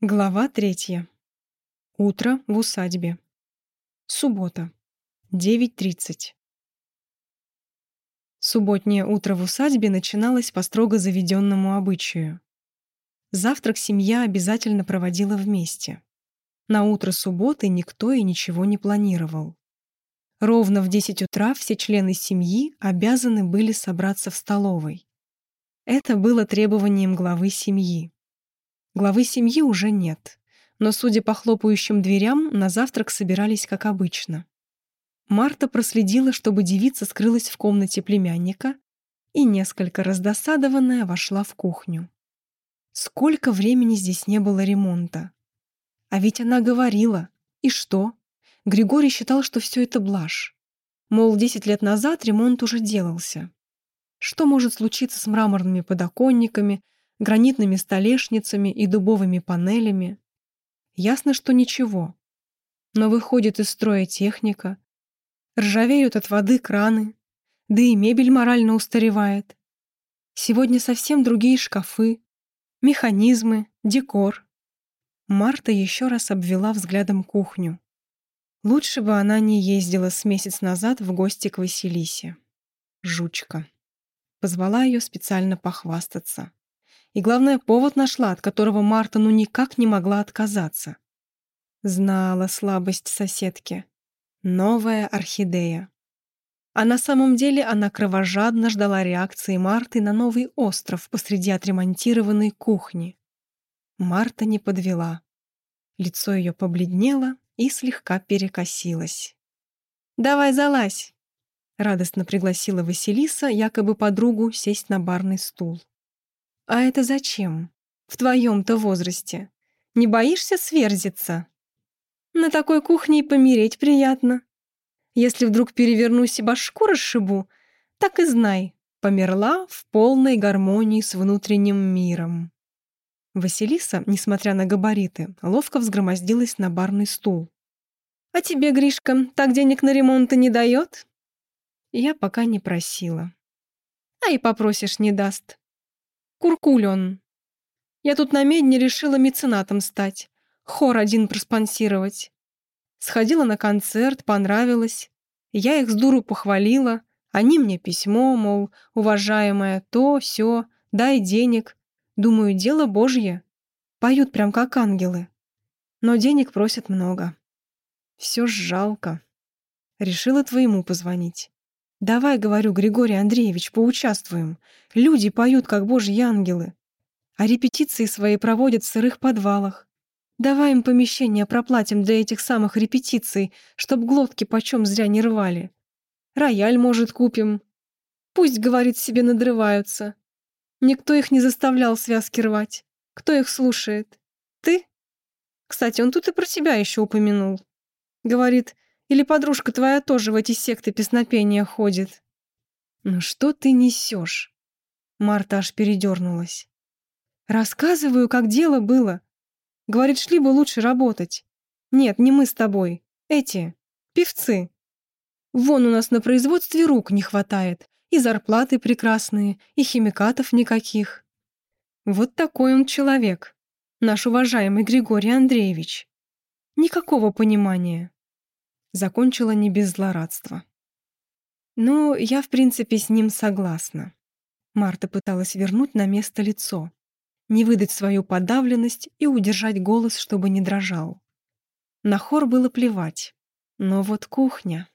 Глава третья. Утро в усадьбе. Суббота. 9.30. Субботнее утро в усадьбе начиналось по строго заведенному обычаю. Завтрак семья обязательно проводила вместе. На утро субботы никто и ничего не планировал. Ровно в 10 утра все члены семьи обязаны были собраться в столовой. Это было требованием главы семьи. Главы семьи уже нет, но, судя по хлопающим дверям, на завтрак собирались как обычно. Марта проследила, чтобы девица скрылась в комнате племянника и, несколько раздосадованная, вошла в кухню. Сколько времени здесь не было ремонта. А ведь она говорила. И что? Григорий считал, что все это блажь. Мол, 10 лет назад ремонт уже делался. Что может случиться с мраморными подоконниками, гранитными столешницами и дубовыми панелями. Ясно, что ничего. Но выходит из строя техника, ржавеют от воды краны, да и мебель морально устаревает. Сегодня совсем другие шкафы, механизмы, декор. Марта еще раз обвела взглядом кухню. Лучше бы она не ездила с месяц назад в гости к Василисе. Жучка. Позвала ее специально похвастаться. И главное, повод нашла, от которого Марта ну никак не могла отказаться. Знала слабость соседки. Новая орхидея. А на самом деле она кровожадно ждала реакции Марты на новый остров посреди отремонтированной кухни. Марта не подвела. Лицо ее побледнело и слегка перекосилось. «Давай залазь!» — радостно пригласила Василиса якобы подругу сесть на барный стул. «А это зачем? В твоем-то возрасте. Не боишься сверзиться?» «На такой кухне и помереть приятно. Если вдруг перевернусь и башку расшибу, так и знай, померла в полной гармонии с внутренним миром». Василиса, несмотря на габариты, ловко взгромоздилась на барный стул. «А тебе, Гришка, так денег на ремонт не дает?» Я пока не просила. «А и попросишь не даст. Куркуль Я тут на медне решила меценатом стать. Хор один проспонсировать. Сходила на концерт, понравилось. Я их с дуру похвалила. Они мне письмо, мол, уважаемая, то, сё, дай денег. Думаю, дело божье. Поют прям как ангелы. Но денег просят много. Все ж жалко. Решила твоему позвонить. Давай, говорю, Григорий Андреевич, поучаствуем. Люди поют, как божьи ангелы. А репетиции свои проводят в сырых подвалах. Давай им помещение проплатим для этих самых репетиций, чтоб глотки почем зря не рвали. Рояль, может, купим. Пусть, говорит, себе надрываются. Никто их не заставлял связки рвать. Кто их слушает? Ты? Кстати, он тут и про тебя еще упомянул. Говорит, или подружка твоя тоже в эти секты песнопения ходит?» «Ну что ты несешь?» Марта аж передернулась. «Рассказываю, как дело было. Говорит, шли бы лучше работать. Нет, не мы с тобой. Эти, певцы. Вон у нас на производстве рук не хватает. И зарплаты прекрасные, и химикатов никаких. Вот такой он человек, наш уважаемый Григорий Андреевич. Никакого понимания. Закончила не без злорадства. «Ну, я, в принципе, с ним согласна». Марта пыталась вернуть на место лицо, не выдать свою подавленность и удержать голос, чтобы не дрожал. На хор было плевать. Но вот кухня...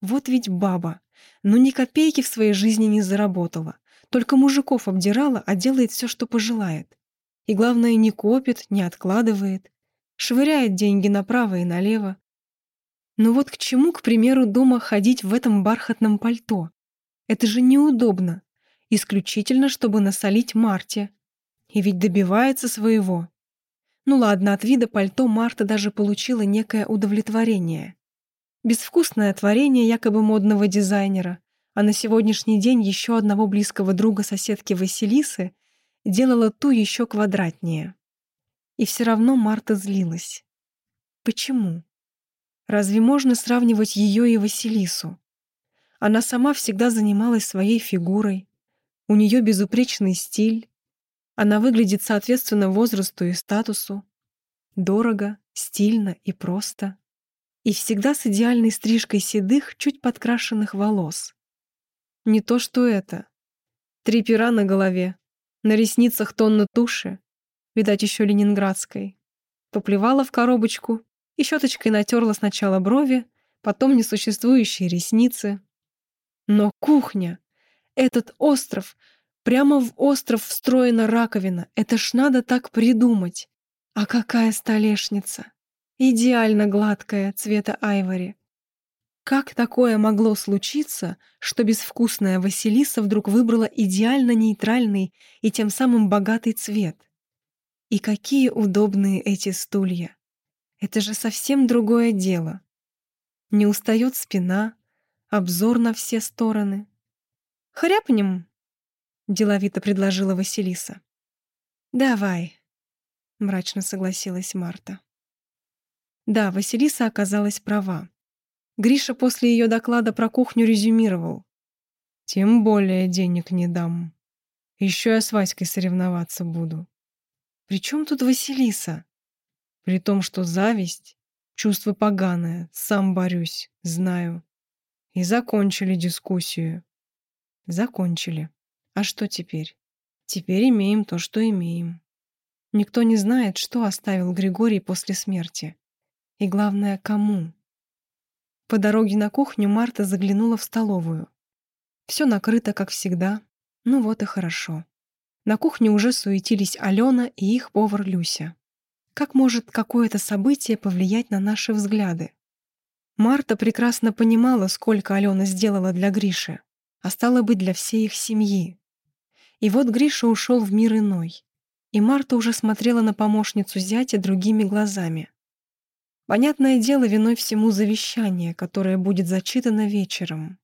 Вот ведь баба. Ну ни копейки в своей жизни не заработала. Только мужиков обдирала, а делает все, что пожелает. И главное, не копит, не откладывает. Швыряет деньги направо и налево. Но вот к чему, к примеру, дома ходить в этом бархатном пальто? Это же неудобно. Исключительно, чтобы насолить Марте. И ведь добивается своего. Ну ладно, от вида пальто Марта даже получила некое удовлетворение. Безвкусное творение якобы модного дизайнера, а на сегодняшний день еще одного близкого друга соседки Василисы делала ту еще квадратнее. И все равно Марта злилась. Почему? Разве можно сравнивать ее и Василису? Она сама всегда занималась своей фигурой. У нее безупречный стиль. Она выглядит соответственно возрасту и статусу. Дорого, стильно и просто. И всегда с идеальной стрижкой седых, чуть подкрашенных волос. Не то что это. Три пера на голове, на ресницах тонна туши, видать, еще ленинградской. Поплевала в коробочку и щеточкой натерла сначала брови, потом несуществующие ресницы. Но кухня, этот остров, прямо в остров встроена раковина, это ж надо так придумать. А какая столешница! Идеально гладкая, цвета айвори. Как такое могло случиться, что безвкусная Василиса вдруг выбрала идеально нейтральный и тем самым богатый цвет? И какие удобные эти стулья! Это же совсем другое дело. Не устает спина, обзор на все стороны. «Хряпнем?» — деловито предложила Василиса. «Давай», — мрачно согласилась Марта. Да, Василиса оказалась права. Гриша после ее доклада про кухню резюмировал. «Тем более денег не дам. Еще я с Васькой соревноваться буду». «При чем тут Василиса?» «При том, что зависть — чувство поганое, сам борюсь, знаю». И закончили дискуссию. Закончили. А что теперь? Теперь имеем то, что имеем. Никто не знает, что оставил Григорий после смерти. И главное, кому. По дороге на кухню Марта заглянула в столовую. Все накрыто, как всегда. Ну вот и хорошо. На кухне уже суетились Алена и их повар Люся. Как может какое-то событие повлиять на наши взгляды? Марта прекрасно понимала, сколько Алена сделала для Гриши, а стало быть, для всей их семьи. И вот Гриша ушел в мир иной, и Марта уже смотрела на помощницу зятя другими глазами. Понятное дело, виной всему завещание, которое будет зачитано вечером.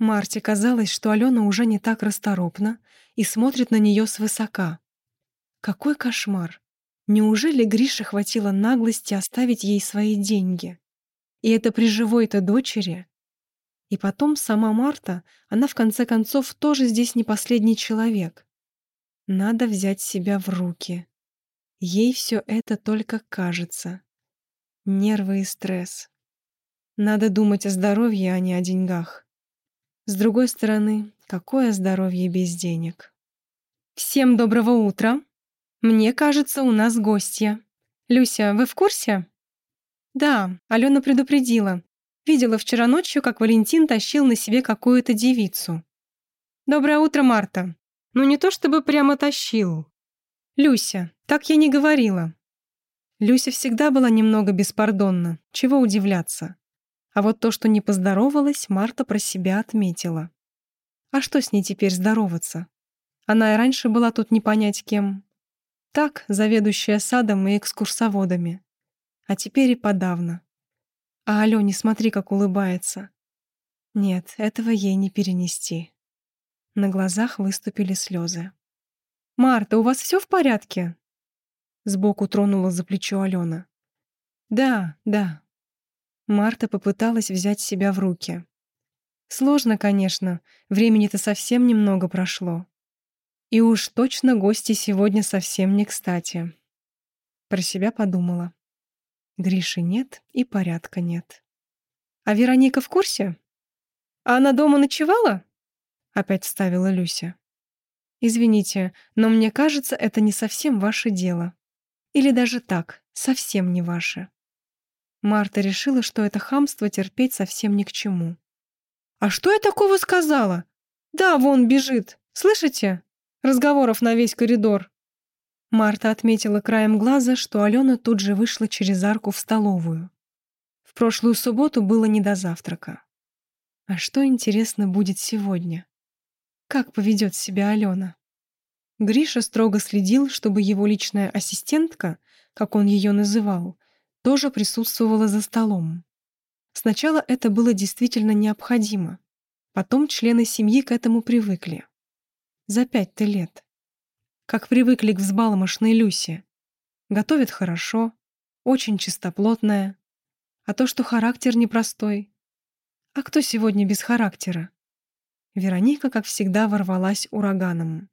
Марте казалось, что Алена уже не так расторопна и смотрит на нее свысока. Какой кошмар! Неужели Грише хватило наглости оставить ей свои деньги? И это при живой-то дочери? И потом сама Марта, она в конце концов тоже здесь не последний человек. Надо взять себя в руки. Ей все это только кажется. Нервы и стресс. Надо думать о здоровье, а не о деньгах. С другой стороны, какое здоровье без денег? Всем доброго утра. Мне кажется, у нас гостья. Люся, вы в курсе? Да, Алена предупредила. Видела вчера ночью, как Валентин тащил на себе какую-то девицу. Доброе утро, Марта. Ну не то чтобы прямо тащил. Люся, так я не говорила. Люся всегда была немного беспардонна, чего удивляться. А вот то, что не поздоровалась, Марта про себя отметила. А что с ней теперь здороваться? Она и раньше была тут не понять кем. Так, заведующая садом и экскурсоводами. А теперь и подавно. А Алёне смотри, как улыбается. Нет, этого ей не перенести. На глазах выступили слезы. «Марта, у вас все в порядке?» Сбоку тронула за плечо Алена. «Да, да». Марта попыталась взять себя в руки. Сложно, конечно, времени-то совсем немного прошло. И уж точно гости сегодня совсем не кстати. Про себя подумала. Гриши нет и порядка нет. «А Вероника в курсе? А она дома ночевала?» Опять ставила Люся. «Извините, но мне кажется, это не совсем ваше дело», или даже так, совсем не ваше. Марта решила, что это хамство терпеть совсем ни к чему. «А что я такого сказала? Да, вон бежит. Слышите? Разговоров на весь коридор». Марта отметила краем глаза, что Алена тут же вышла через арку в столовую. В прошлую субботу было не до завтрака. А что, интересно, будет сегодня? Как поведет себя Алена? Гриша строго следил, чтобы его личная ассистентка, как он ее называл, тоже присутствовала за столом. Сначала это было действительно необходимо. Потом члены семьи к этому привыкли. За пять-то лет. Как привыкли к взбалмошной Люсе. Готовит хорошо, очень чистоплотная. А то, что характер непростой. А кто сегодня без характера? Вероника, как всегда, ворвалась ураганом.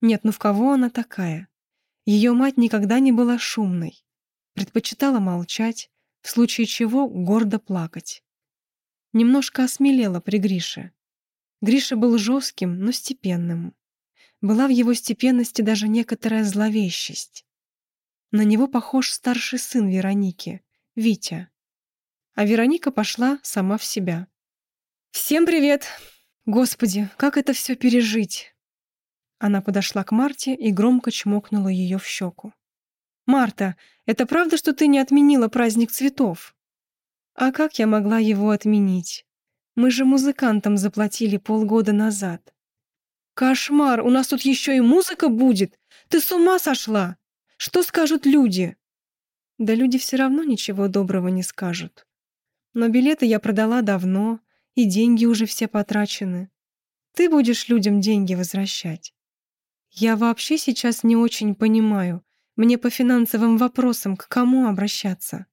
Нет, ну в кого она такая? Ее мать никогда не была шумной. Предпочитала молчать, в случае чего гордо плакать. Немножко осмелела при Грише. Гриша был жестким, но степенным. Была в его степенности даже некоторая зловещесть. На него похож старший сын Вероники, Витя. А Вероника пошла сама в себя. «Всем привет! Господи, как это все пережить?» Она подошла к Марте и громко чмокнула ее в щеку. «Марта, это правда, что ты не отменила праздник цветов?» «А как я могла его отменить? Мы же музыкантам заплатили полгода назад». «Кошмар, у нас тут еще и музыка будет! Ты с ума сошла! Что скажут люди?» «Да люди все равно ничего доброго не скажут. Но билеты я продала давно, и деньги уже все потрачены. Ты будешь людям деньги возвращать. Я вообще сейчас не очень понимаю, мне по финансовым вопросам к кому обращаться.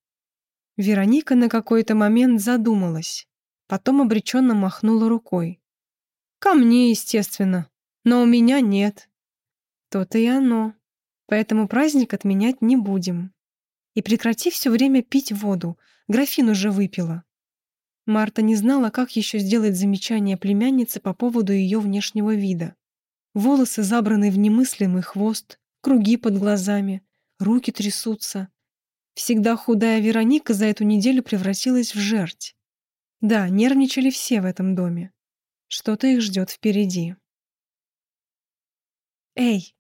Вероника на какой-то момент задумалась, потом обреченно махнула рукой. Ко мне, естественно, но у меня нет. То-то и оно. Поэтому праздник отменять не будем. И прекрати все время пить воду, графин уже выпила. Марта не знала, как еще сделать замечание племяннице по поводу ее внешнего вида. Волосы забраны в немыслимый хвост, круги под глазами, руки трясутся. Всегда худая Вероника за эту неделю превратилась в жерть. Да, нервничали все в этом доме. Что-то их ждет впереди. «Эй,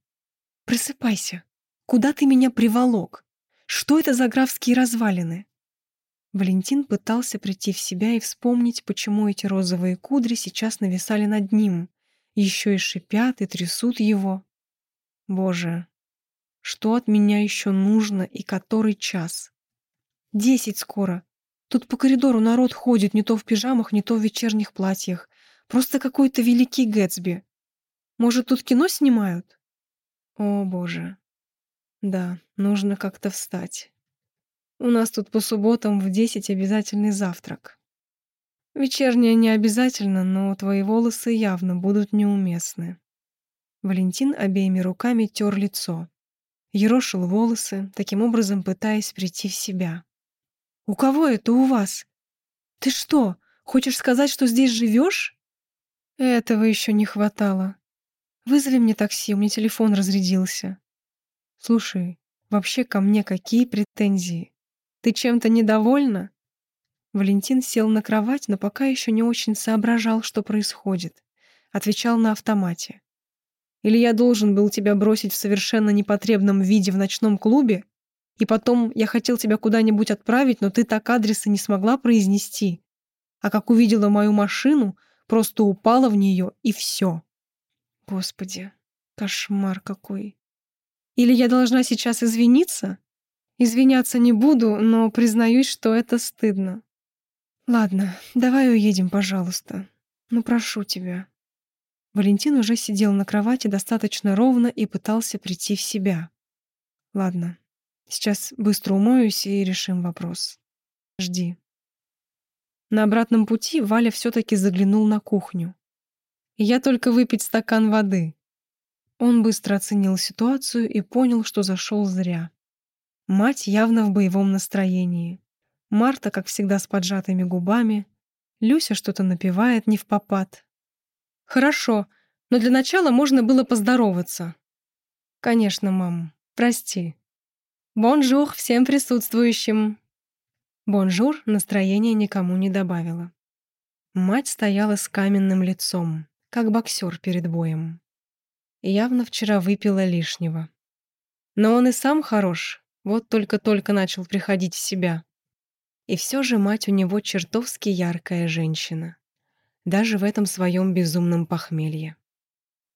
просыпайся! Куда ты меня приволок? Что это за графские развалины?» Валентин пытался прийти в себя и вспомнить, почему эти розовые кудри сейчас нависали над ним, еще и шипят и трясут его. Боже, что от меня еще нужно и который час? Десять скоро. Тут по коридору народ ходит не то в пижамах, не то в вечерних платьях. Просто какой-то великий Гэтсби. Может, тут кино снимают? О, боже. Да, нужно как-то встать. У нас тут по субботам в десять обязательный завтрак. Вечерняя не обязательно, но твои волосы явно будут неуместны. Валентин обеими руками тер лицо. Ерошил волосы, таким образом пытаясь прийти в себя. «У кого это у вас? Ты что, хочешь сказать, что здесь живешь?» «Этого еще не хватало. Вызови мне такси, у меня телефон разрядился». «Слушай, вообще ко мне какие претензии? Ты чем-то недовольна?» Валентин сел на кровать, но пока еще не очень соображал, что происходит. Отвечал на автомате. «Или я должен был тебя бросить в совершенно непотребном виде в ночном клубе, и потом я хотел тебя куда-нибудь отправить, но ты так адреса не смогла произнести. А как увидела мою машину, просто упала в нее, и все». Господи, кошмар какой. Или я должна сейчас извиниться? Извиняться не буду, но признаюсь, что это стыдно. «Ладно, давай уедем, пожалуйста. Ну, прошу тебя». Валентин уже сидел на кровати достаточно ровно и пытался прийти в себя. «Ладно, сейчас быстро умоюсь и решим вопрос. Жди». На обратном пути Валя все-таки заглянул на кухню. «Я только выпить стакан воды». Он быстро оценил ситуацию и понял, что зашел зря. Мать явно в боевом настроении. Марта, как всегда, с поджатыми губами. Люся что-то напевает невпопад. «Хорошо, но для начала можно было поздороваться». «Конечно, мам. Прости». «Бонжур всем присутствующим». «Бонжур» настроение никому не добавило. Мать стояла с каменным лицом, как боксер перед боем. Явно вчера выпила лишнего. Но он и сам хорош, вот только-только начал приходить в себя. И все же мать у него чертовски яркая женщина. Даже в этом своем безумном похмелье.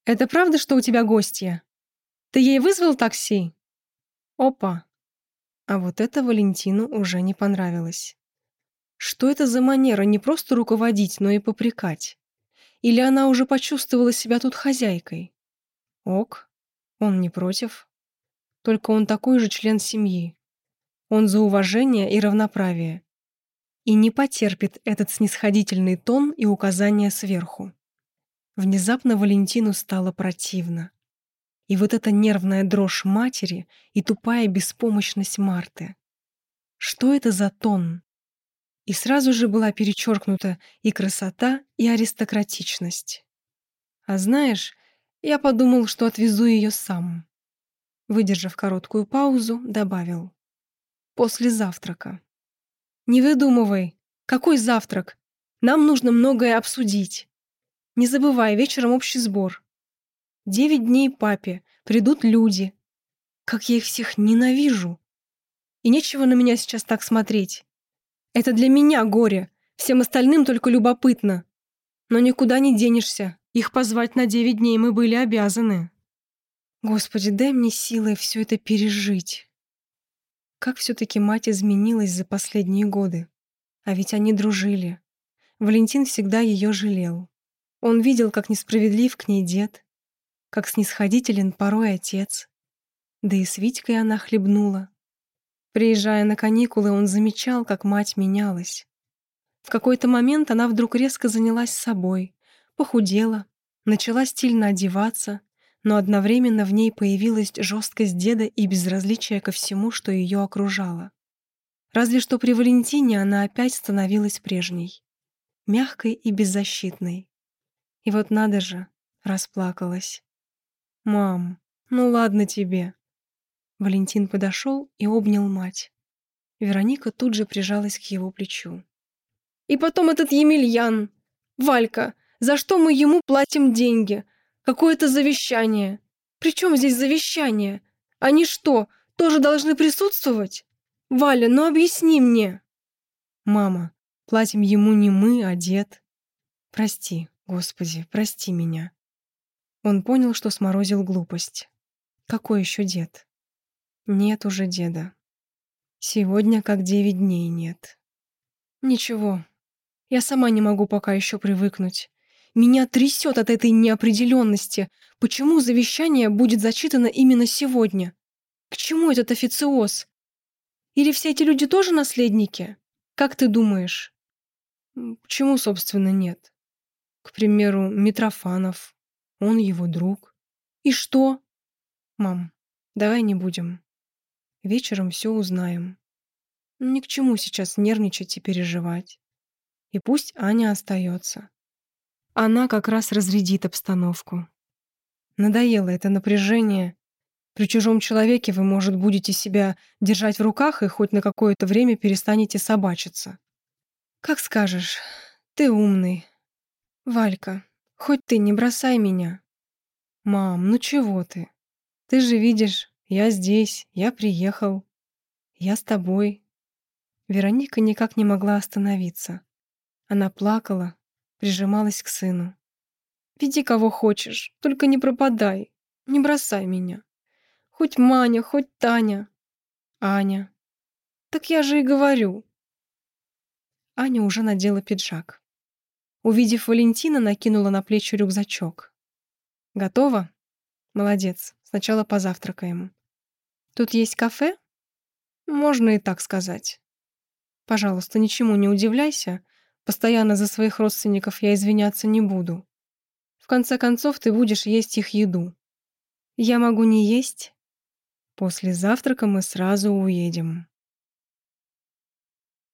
«Это правда, что у тебя гостья? Ты ей вызвал такси?» «Опа!» А вот это Валентину уже не понравилось. Что это за манера не просто руководить, но и попрекать? Или она уже почувствовала себя тут хозяйкой? Ок, он не против. Только он такой же член семьи. Он за уважение и равноправие. И не потерпит этот снисходительный тон и указания сверху. Внезапно Валентину стало противно. И вот эта нервная дрожь матери и тупая беспомощность Марты. что это за тон. И сразу же была перечеркнута и красота, и аристократичность. А знаешь, я подумал, что отвезу ее сам. Выдержав короткую паузу, добавил. После завтрака. Не выдумывай. Какой завтрак? Нам нужно многое обсудить. Не забывай, вечером общий сбор. Девять дней папе, придут люди. Как я их всех ненавижу. И нечего на меня сейчас так смотреть. Это для меня горе, всем остальным только любопытно. Но никуда не денешься, их позвать на девять дней мы были обязаны. Господи, дай мне силы все это пережить. Как все-таки мать изменилась за последние годы. А ведь они дружили. Валентин всегда ее жалел. Он видел, как несправедлив к ней дед, как снисходителен порой отец. Да и с Витькой она хлебнула. Приезжая на каникулы, он замечал, как мать менялась. В какой-то момент она вдруг резко занялась собой, похудела, начала стильно одеваться, но одновременно в ней появилась жесткость деда и безразличие ко всему, что ее окружало. Разве что при Валентине она опять становилась прежней, мягкой и беззащитной. И вот надо же, расплакалась. «Мам, ну ладно тебе». Валентин подошел и обнял мать. Вероника тут же прижалась к его плечу. «И потом этот Емельян! Валька, за что мы ему платим деньги? Какое-то завещание. Причем здесь завещание? Они что, тоже должны присутствовать? Валя, ну объясни мне!» «Мама, платим ему не мы, а дед. Прости, Господи, прости меня». Он понял, что сморозил глупость. Какой еще дед? Нет уже деда. Сегодня как девять дней нет. Ничего. Я сама не могу пока еще привыкнуть. Меня трясет от этой неопределенности. Почему завещание будет зачитано именно сегодня? К чему этот официоз? Или все эти люди тоже наследники? Как ты думаешь? Почему, собственно, нет? К примеру, Митрофанов, он его друг. И что? Мам, давай не будем. Вечером все узнаем. Ни к чему сейчас нервничать и переживать. И пусть Аня остается. Она как раз разрядит обстановку. Надоело это напряжение. При чужом человеке вы, может, будете себя держать в руках и хоть на какое-то время перестанете собачиться. Как скажешь. Ты умный. Валька, Хоть ты не бросай меня. Мам, ну чего ты? Ты же видишь, я здесь, я приехал. Я с тобой. Вероника никак не могла остановиться. Она плакала, прижималась к сыну. «Веди кого хочешь, только не пропадай, не бросай меня. Хоть Маня, хоть Таня. Аня. Так я же и говорю». Аня уже надела пиджак. Увидев Валентина, накинула на плечи рюкзачок. «Готово? Молодец. Сначала позавтракаем. Тут есть кафе? Можно и так сказать. Пожалуйста, ничему не удивляйся. Постоянно за своих родственников я извиняться не буду. В конце концов, ты будешь есть их еду. Я могу не есть. После завтрака мы сразу уедем.